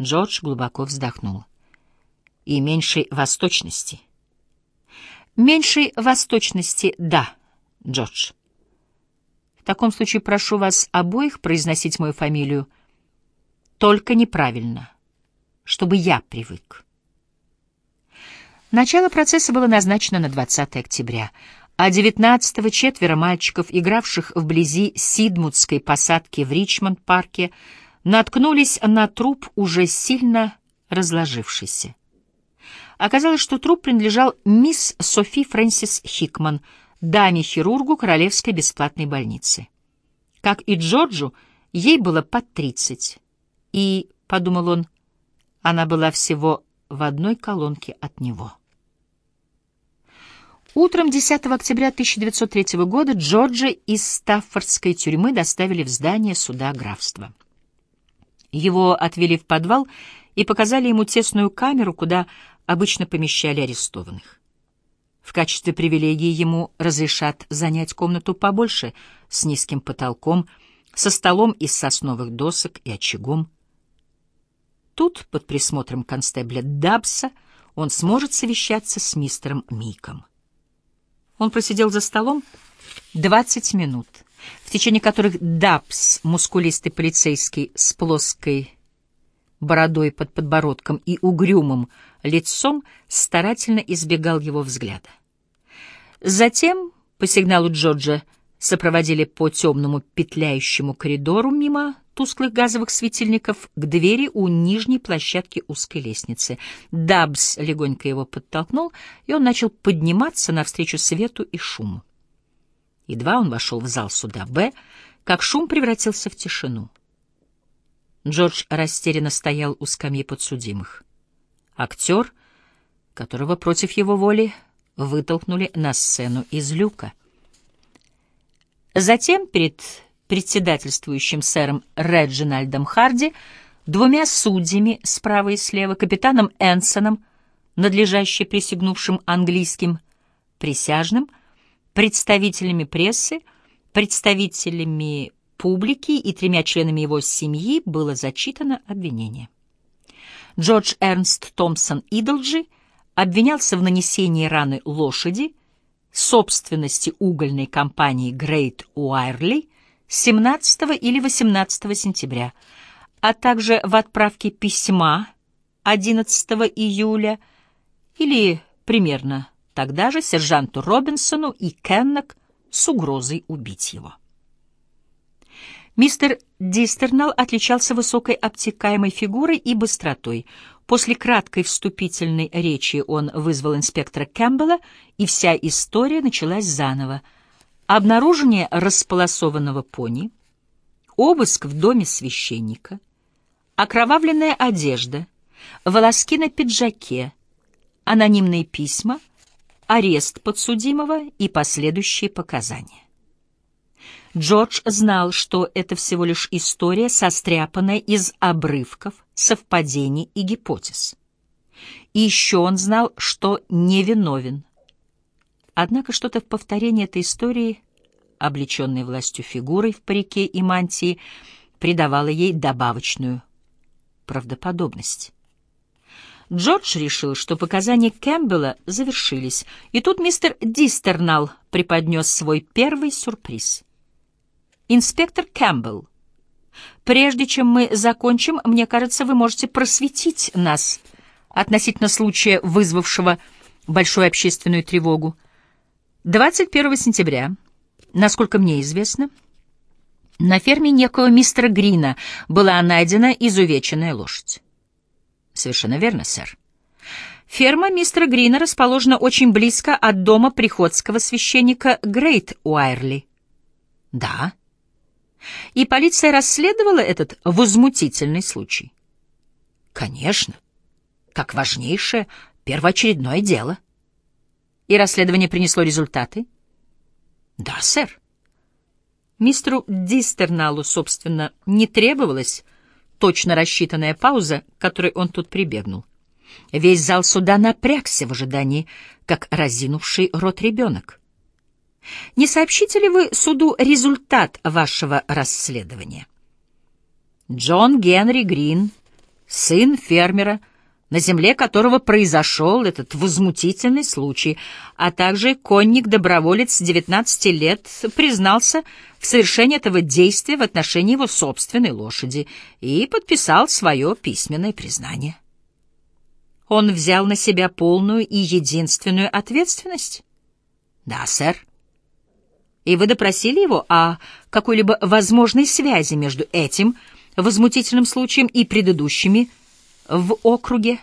Джордж глубоко вздохнул. И меньшей восточности. Меньшей восточности, да, Джордж. В таком случае прошу вас обоих произносить мою фамилию только неправильно, чтобы я привык. Начало процесса было назначено на 20 октября, а 19-го четверо мальчиков, игравших вблизи Сидмутской посадки в Ричмонд-парке, наткнулись на труп уже сильно разложившийся. Оказалось, что труп принадлежал мисс Софи Фрэнсис Хикман, даме-хирургу Королевской бесплатной больницы. Как и Джорджу, ей было под тридцать, и, — подумал он, — она была всего в одной колонке от него. Утром 10 октября 1903 года Джорджа из Стаффордской тюрьмы доставили в здание суда графства. Его отвели в подвал и показали ему тесную камеру, куда обычно помещали арестованных. В качестве привилегии ему разрешат занять комнату побольше, с низким потолком, со столом из сосновых досок и очагом. Тут, под присмотром констебля Дабса, он сможет совещаться с мистером Миком. Он просидел за столом 20 минут, в течение которых Дабс, мускулистый полицейский с плоской бородой под подбородком и угрюмым лицом, старательно избегал его взгляда. Затем, по сигналу Джорджа, сопроводили по темному петляющему коридору мимо тусклых газовых светильников к двери у нижней площадки узкой лестницы. Дабс легонько его подтолкнул, и он начал подниматься навстречу свету и шуму. Едва он вошел в зал суда «Б», как шум превратился в тишину. Джордж растерянно стоял у скамьи подсудимых. Актер, которого против его воли вытолкнули на сцену из люка. Затем перед председательствующим сэром Реджинальдом Харди, двумя судьями справа и слева, капитаном Энсоном, надлежаще присягнувшим английским присяжным, представителями прессы, представителями публики и тремя членами его семьи было зачитано обвинение. Джордж Эрнст Томпсон Идолджи обвинялся в нанесении раны лошади, собственности угольной компании Great Уайрли 17 или 18 сентября, а также в отправке письма 11 июля или примерно тогда же сержанту Робинсону и Кеннок с угрозой убить его. Мистер Дистернал отличался высокой обтекаемой фигурой и быстротой. После краткой вступительной речи он вызвал инспектора Кэмпбелла, и вся история началась заново — обнаружение располосованного пони, обыск в доме священника, окровавленная одежда, волоски на пиджаке, анонимные письма, арест подсудимого и последующие показания. Джордж знал, что это всего лишь история, состряпанная из обрывков, совпадений и гипотез. И еще он знал, что невиновен, Однако что-то в повторении этой истории, облеченной властью фигурой в парике и мантии, придавало ей добавочную правдоподобность. Джордж решил, что показания Кэмпбелла завершились, и тут мистер Дистернал преподнес свой первый сюрприз. «Инспектор Кэмпбелл, прежде чем мы закончим, мне кажется, вы можете просветить нас относительно случая, вызвавшего большую общественную тревогу. 21 сентября, насколько мне известно, на ферме некого мистера Грина была найдена изувеченная лошадь. Совершенно верно, сэр. Ферма мистера Грина расположена очень близко от дома приходского священника Грейт Уайрли. Да. И полиция расследовала этот возмутительный случай. Конечно. Как важнейшее первоочередное дело. И расследование принесло результаты? Да, сэр. Мистеру Дистерналу, собственно, не требовалась точно рассчитанная пауза, к которой он тут прибегнул. Весь зал суда напрягся в ожидании, как разинувший рот ребенок. Не сообщите ли вы суду результат вашего расследования? Джон Генри Грин сын фермера, на земле которого произошел этот возмутительный случай, а также конник-доброволец 19 лет признался в совершении этого действия в отношении его собственной лошади и подписал свое письменное признание. Он взял на себя полную и единственную ответственность? Да, сэр. И вы допросили его о какой-либо возможной связи между этим возмутительным случаем и предыдущими в округе?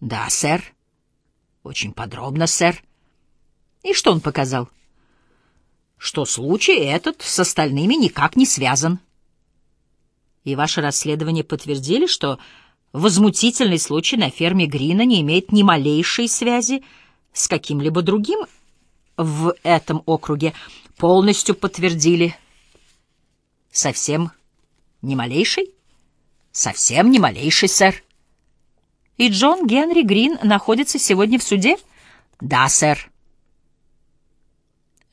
Да, сэр. Очень подробно, сэр. И что он показал? Что случай этот с остальными никак не связан. И ваше расследование подтвердили, что возмутительный случай на ферме Грина не имеет ни малейшей связи с каким-либо другим в этом округе. Полностью подтвердили. Совсем ни малейшей? Совсем ни малейшей, сэр. И Джон Генри Грин находится сегодня в суде? Да, сэр.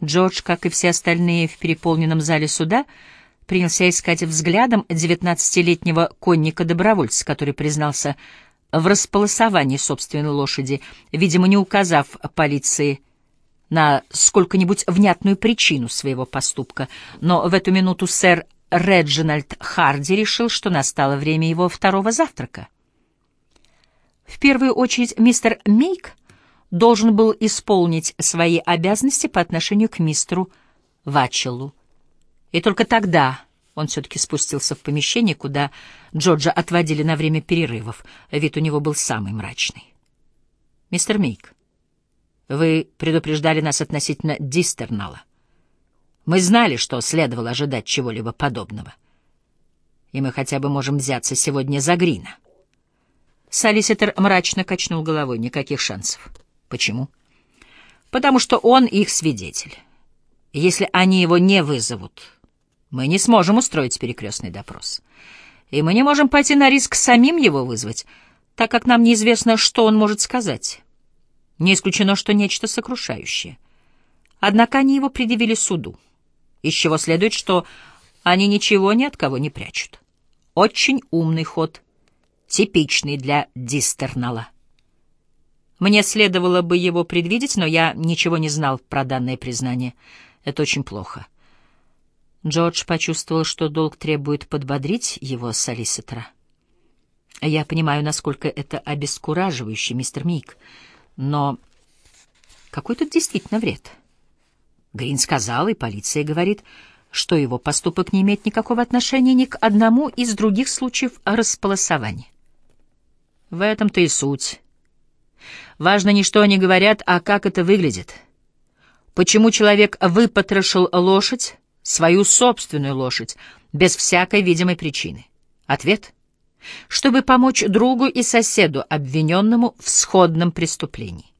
Джордж, как и все остальные в переполненном зале суда, принялся искать взглядом девятнадцатилетнего конника-добровольца, который признался в располосовании собственной лошади, видимо, не указав полиции на сколько-нибудь внятную причину своего поступка. Но в эту минуту сэр Реджинальд Харди решил, что настало время его второго завтрака. В первую очередь мистер Мейк должен был исполнить свои обязанности по отношению к мистеру Вачеллу. И только тогда он все-таки спустился в помещение, куда Джорджа отводили на время перерывов. Вид у него был самый мрачный. «Мистер Мейк, вы предупреждали нас относительно Дистернала. Мы знали, что следовало ожидать чего-либо подобного. И мы хотя бы можем взяться сегодня за Грина». Солиситор мрачно качнул головой. Никаких шансов. Почему? Потому что он их свидетель. Если они его не вызовут, мы не сможем устроить перекрестный допрос. И мы не можем пойти на риск самим его вызвать, так как нам неизвестно, что он может сказать. Не исключено, что нечто сокрушающее. Однако они его предъявили суду, из чего следует, что они ничего ни от кого не прячут. Очень умный ход, типичный для Дистернала. Мне следовало бы его предвидеть, но я ничего не знал про данное признание. Это очень плохо. Джордж почувствовал, что долг требует подбодрить его солиситора. Я понимаю, насколько это обескураживающе, мистер Мик, но какой тут действительно вред? Грин сказал, и полиция говорит, что его поступок не имеет никакого отношения ни к одному из других случаев располосования. В этом-то и суть. Важно не что они говорят, а как это выглядит. Почему человек выпотрошил лошадь, свою собственную лошадь, без всякой видимой причины? Ответ — чтобы помочь другу и соседу, обвиненному в сходном преступлении.